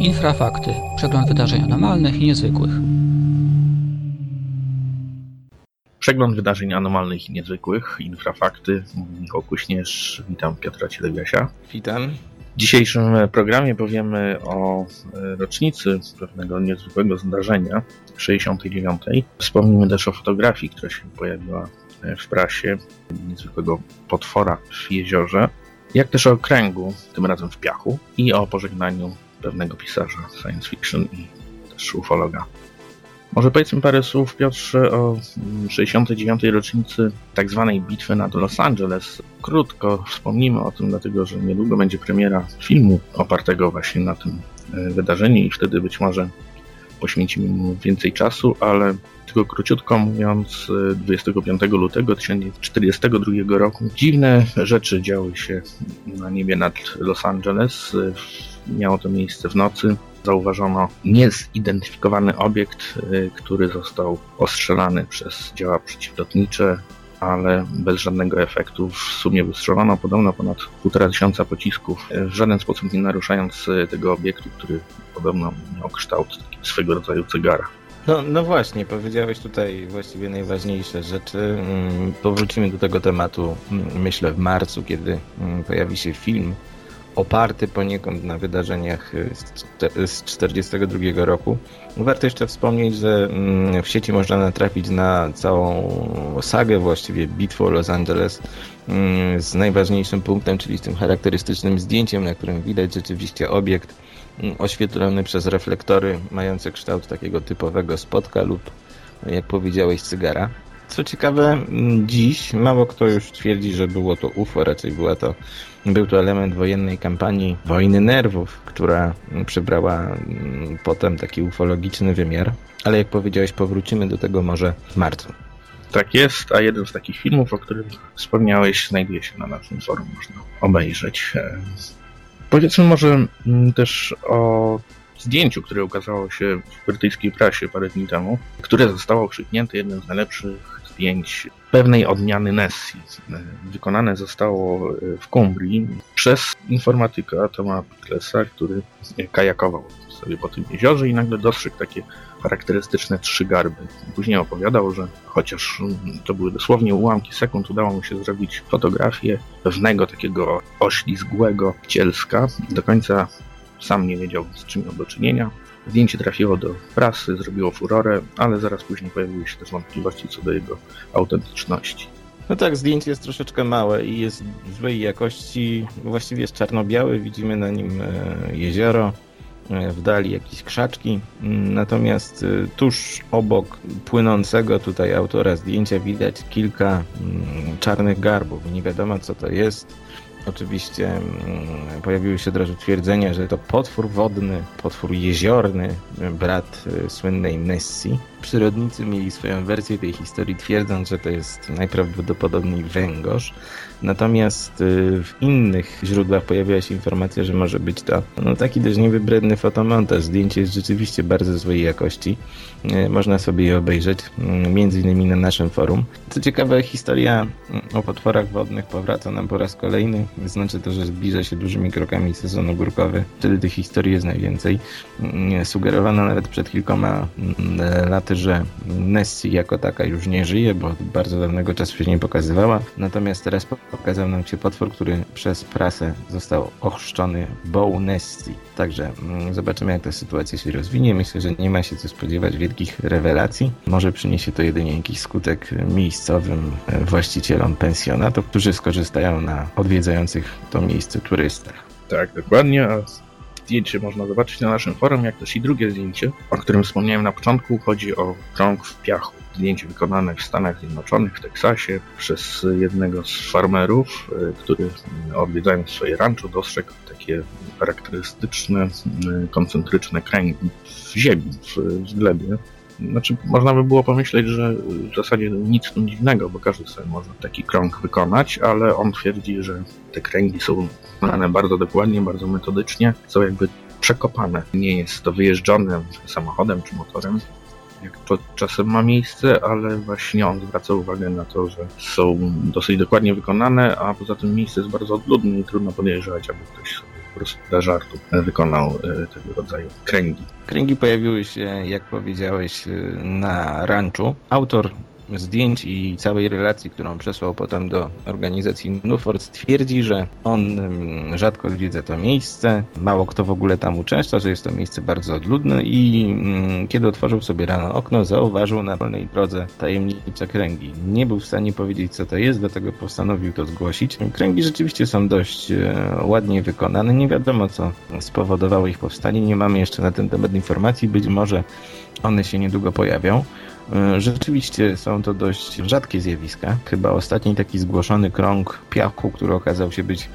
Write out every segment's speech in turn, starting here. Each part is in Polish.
Infrafakty. Przegląd wydarzeń anormalnych i niezwykłych. Przegląd wydarzeń anormalnych i niezwykłych. Infrafakty. Michał Kuśnierz. Witam Piotra Cielebiasia. Witam. W dzisiejszym programie powiemy o e, rocznicy pewnego niezwykłego zdarzenia 69. Wspomnimy też o fotografii, która się pojawiła e, w prasie niezwykłego potwora w jeziorze, jak też o kręgu, tym razem w piachu i o pożegnaniu pewnego pisarza science fiction i też ufologa. Może powiedzmy parę słów, Piotrze, o 69. rocznicy tak zwanej bitwy nad Los Angeles. Krótko wspomnimy o tym, dlatego że niedługo będzie premiera filmu opartego właśnie na tym e, wydarzeniu i wtedy być może poświęcimy mu więcej czasu, ale tylko króciutko mówiąc, 25 lutego 1942 roku dziwne rzeczy działy się na niebie nad Los Angeles. Miało to miejsce w nocy. Zauważono niezidentyfikowany obiekt, y, który został ostrzelany przez działa przeciwlotnicze, ale bez żadnego efektu. W sumie wystrzelono podobno ponad półtora tysiąca pocisków, w żaden sposób nie naruszając y, tego obiektu, który podobno miał kształt swego rodzaju cygara. No, no właśnie, powiedziałeś tutaj właściwie najważniejsze rzeczy. Mm, powrócimy do tego tematu, mm, myślę, w marcu, kiedy mm, pojawi się film oparty poniekąd na wydarzeniach z 1942 roku. Warto jeszcze wspomnieć, że w sieci można natrafić na całą sagę właściwie bitwy o Los Angeles z najważniejszym punktem, czyli z tym charakterystycznym zdjęciem, na którym widać rzeczywiście obiekt oświetlony przez reflektory mające kształt takiego typowego spotka lub, jak powiedziałeś, cygara. Co ciekawe, dziś mało kto już twierdzi, że było to UFO, raczej była to, był to element wojennej kampanii wojny nerwów, która przybrała potem taki ufologiczny wymiar. Ale jak powiedziałeś, powrócimy do tego może w marcu. Tak jest, a jeden z takich filmów, o którym wspomniałeś, znajduje się na naszym forum, można obejrzeć. Powiedzmy może mm, też o zdjęciu, które ukazało się w brytyjskiej prasie parę dni temu, które zostało okrzyknięte jednym z najlepszych zdjęć pewnej odmiany Nessie. Wykonane zostało w Kumbrii przez informatyka Toma Picklesa, który kajakował sobie po tym jeziorze i nagle dostrzegł takie charakterystyczne trzy garby. Później opowiadał, że chociaż to były dosłownie ułamki sekund, udało mu się zrobić fotografię pewnego takiego oślizgłego cielska. Do końca sam nie wiedział, z czym miał do czynienia. Zdjęcie trafiło do prasy, zrobiło furorę, ale zaraz później pojawiły się też wątpliwości co do jego autentyczności. No tak, zdjęcie jest troszeczkę małe i jest złej jakości. Właściwie jest czarno-biały, widzimy na nim e, jezioro, e, w dali jakieś krzaczki. Natomiast e, tuż obok płynącego tutaj autora zdjęcia widać kilka mm, czarnych garbów. Nie wiadomo co to jest. Oczywiście mm, pojawiły się od razu twierdzenia, że to potwór wodny, potwór jeziorny, brat y, słynnej Nessie. Przyrodnicy mieli swoją wersję tej historii, twierdząc, że to jest najprawdopodobniej węgorz. Natomiast y, w innych źródłach pojawiła się informacja, że może być to no, taki dość niewybredny fotomontaż. Zdjęcie jest rzeczywiście bardzo złej jakości. Y, można sobie je obejrzeć, między innymi na naszym forum. Co ciekawe, historia o potworach wodnych powraca nam po raz kolejny. Znaczy to, że zbliża się dużymi krokami sezon ogórkowy. Wtedy tych historii jest najwięcej. Sugerowano nawet przed kilkoma laty, że Nessie jako taka już nie żyje, bo bardzo dawnego czasu się nie pokazywała. Natomiast teraz pokazał nam się potwór, który przez prasę został ochrzczony Bow Nessie. Także zobaczymy, jak ta sytuacja się rozwinie. Myślę, że nie ma się co spodziewać wielkich rewelacji. Może przyniesie to jedynie jakiś skutek miejscowym właścicielom pensjonatów, którzy skorzystają na odwiedzających to miejsce turystach. Tak, dokładnie. A zdjęcie można zobaczyć na naszym forum, jak też i drugie zdjęcie, o którym wspomniałem na początku. Chodzi o krąg w piachu. Zdjęcie wykonane w Stanach Zjednoczonych, w Teksasie, przez jednego z farmerów, y, który odwiedzając swoje rancho dostrzegł takie charakterystyczne, y, koncentryczne kręgi w ziemi, w glebie. Znaczy, można by było pomyśleć, że w zasadzie nic tym dziwnego, bo każdy sobie może taki krąg wykonać, ale on twierdzi, że te kręgi są wykonane bardzo dokładnie, bardzo metodycznie, są jakby przekopane. Nie jest to wyjeżdżone samochodem czy motorem, jak to czasem ma miejsce, ale właśnie on zwraca uwagę na to, że są dosyć dokładnie wykonane, a poza tym miejsce jest bardzo odludne i trudno podejrzewać, aby ktoś sobie po prostu dla żartu wykonał e, tego rodzaju kręgi. Kręgi pojawiły się, jak powiedziałeś, na ranczu. Autor zdjęć i całej relacji, którą przesłał potem do organizacji Nuford, twierdzi, że on mm, rzadko odwiedza to miejsce, mało kto w ogóle tam uczęszcza, że jest to miejsce bardzo odludne i mm, kiedy otworzył sobie rano okno, zauważył na wolnej drodze tajemnicze kręgi. Nie był w stanie powiedzieć, co to jest, dlatego postanowił to zgłosić. Kręgi rzeczywiście są dość e, ładnie wykonane, nie wiadomo, co spowodowało ich powstanie, nie mamy jeszcze na ten temat informacji, być może one się niedługo pojawią. E, rzeczywiście są to dość rzadkie zjawiska. Chyba ostatni taki zgłoszony krąg piachu, który okazał się być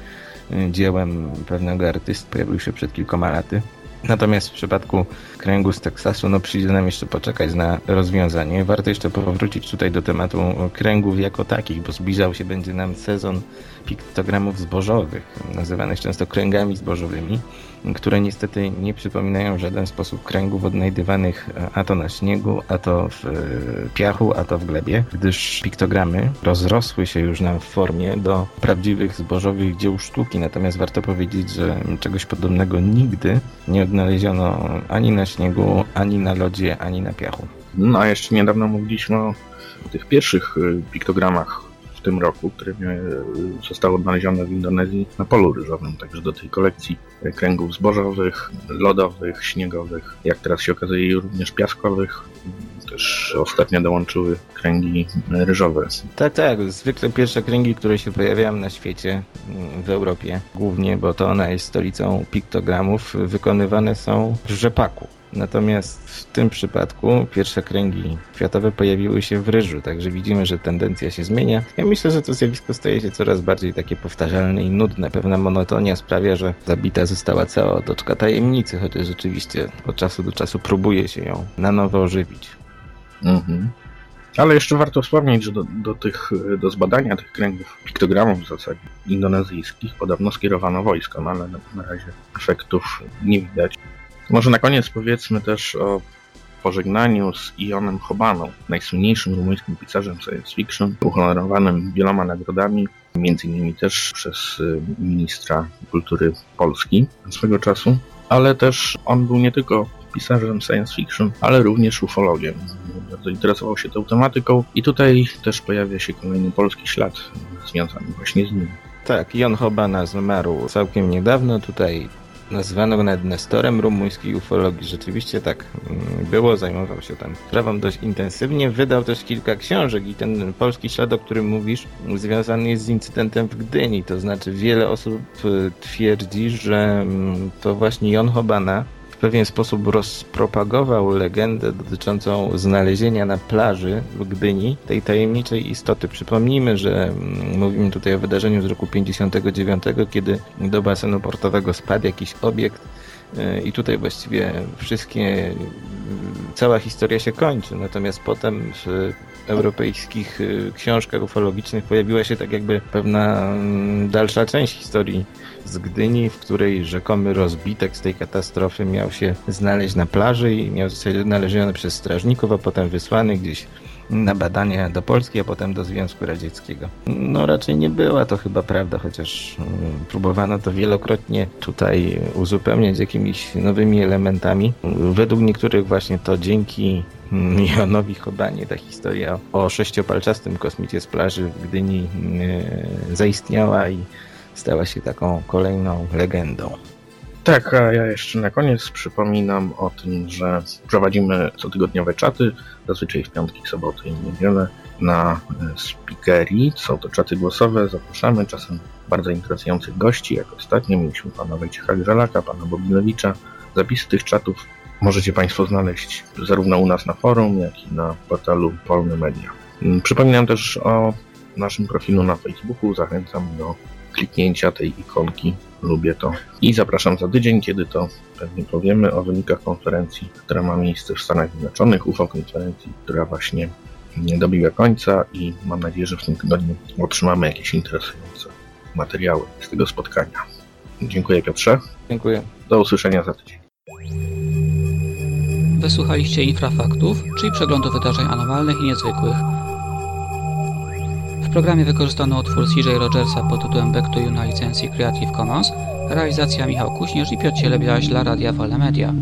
e, dziełem pewnego artysty, pojawił się przed kilkoma laty. Natomiast w przypadku kręgu z Teksasu, no przyjdzie nam jeszcze poczekać na rozwiązanie. Warto jeszcze powrócić tutaj do tematu kręgów jako takich, bo zbliżał się będzie nam sezon piktogramów zbożowych, nazywanych często kręgami zbożowymi które niestety nie przypominają w żaden sposób kręgów odnajdywanych e, a to na śniegu, a to w e, piachu, a to w glebie, gdyż piktogramy rozrosły się już nam w formie do prawdziwych zbożowych dzieł sztuki. Natomiast warto powiedzieć, że czegoś podobnego nigdy nie odnaleziono ani na śniegu, ani na lodzie, ani na piachu. No a jeszcze niedawno mówiliśmy o tych pierwszych e, piktogramach tym roku, które zostały odnalezione w Indonezji na polu ryżowym, także do tej kolekcji kręgów zbożowych, lodowych, śniegowych, jak teraz się okazuje również piaskowych, też ostatnio dołączyły kręgi ryżowe. Tak, tak. Zwykle pierwsze kręgi, które się pojawiają na świecie, mm, w Europie głównie, bo to ona jest stolicą piktogramów, wykonywane są w rzepaku. Natomiast w tym przypadku pierwsze kręgi kwiatowe pojawiły się w ryżu, także widzimy, że tendencja się zmienia. Ja myślę, że to zjawisko staje się coraz bardziej takie powtarzalne i nudne. Pewna monotonia sprawia, że zabita została cała otoczka tajemnicy, chociaż rzeczywiście od czasu do czasu próbuje się ją na nowo ożywić. Mhm. Ale jeszcze warto wspomnieć, że do, do, tych, do zbadania tych kręgów piktogramów w zasadzie indonezyjskich podobno skierowano wojsko, no ale na, na razie efektów nie widać. Może na koniec powiedzmy też o pożegnaniu z Ionem Hobaną, najsłynniejszym rumuńskim pisarzem science fiction, uhonorowanym wieloma nagrodami, między innymi też przez y, ministra kultury Polski swego czasu, ale też on był nie tylko pisarzem science fiction, ale również ufologiem. Bardzo interesował się tą tematyką i tutaj też pojawia się kolejny polski ślad związany właśnie z nim. Tak, Jon Hobana zmarł całkiem niedawno. Tutaj Nazywano go nawet Nestorem rumuńskiej ufologii. Rzeczywiście tak mm, było, zajmował się tam sprawą dość intensywnie. Wydał też kilka książek i ten polski ślad, o którym mówisz, związany jest z incydentem w Gdyni. To znaczy wiele osób y, twierdzi, że mm, to właśnie Jon Hobana w pewien sposób rozpropagował legendę dotyczącą znalezienia na plaży w Gdyni tej tajemniczej istoty. Przypomnijmy, że mm, mówimy tutaj o wydarzeniu z roku 59, kiedy do basenu portowego spadł jakiś obiekt y, i tutaj właściwie wszystkie, cała historia się kończy. Natomiast potem w europejskich y, książkach ufologicznych pojawiła się tak jakby pewna mm, dalsza część historii z Gdyni, w której rzekomy rozbitek z tej katastrofy miał się znaleźć na plaży i miał zostać odnaleziony przez strażników, a potem wysłany gdzieś na badania do Polski, a potem do Związku Radzieckiego. No raczej nie była to chyba prawda, chociaż mm, próbowano to wielokrotnie tutaj uzupełniać jakimiś nowymi elementami. Według niektórych właśnie to dzięki Jonowi Chobanie ta historia o sześciopalczastym kosmicie z plaży w Gdyni mm, zaistniała i stała się taką kolejną legendą. Tak, a ja jeszcze na koniec przypominam o tym, że prowadzimy cotygodniowe czaty, zazwyczaj w piątki, soboty i niedzielę na e, speakerii. Są to czaty głosowe, zapraszamy czasem bardzo interesujących gości, jak ostatnio mieliśmy pana Wojciecha Grzelaka, pana Bobinowicza. Zapisy tych czatów możecie Państwo znaleźć zarówno u nas na forum, jak i na portalu Polny Media. Mm, przypominam też o naszym profilu na Facebooku. Zachęcam do kliknięcia tej ikonki. Lubię to. I zapraszam za tydzień, kiedy to pewnie powiemy o wynikach konferencji, która ma miejsce w Stanach Zjednoczonych, UFO konferencji, która właśnie nie dobiła końca i mam nadzieję, że w tym tygodniu otrzymamy jakieś interesujące materiały z tego spotkania. Dziękuję Piotrze. Dziękuję. Do usłyszenia za tydzień. Wysłuchaliście Infrafaktów, czyli przeglądu wydarzeń anormalnych i niezwykłych W programie wykorzystano utwór CJ Rogersa pod tytułem Back to You na licencji Creative Commons, realizacja Michał Kuśnierz i Piotr Cielebiaś dla Radia Wolne Media.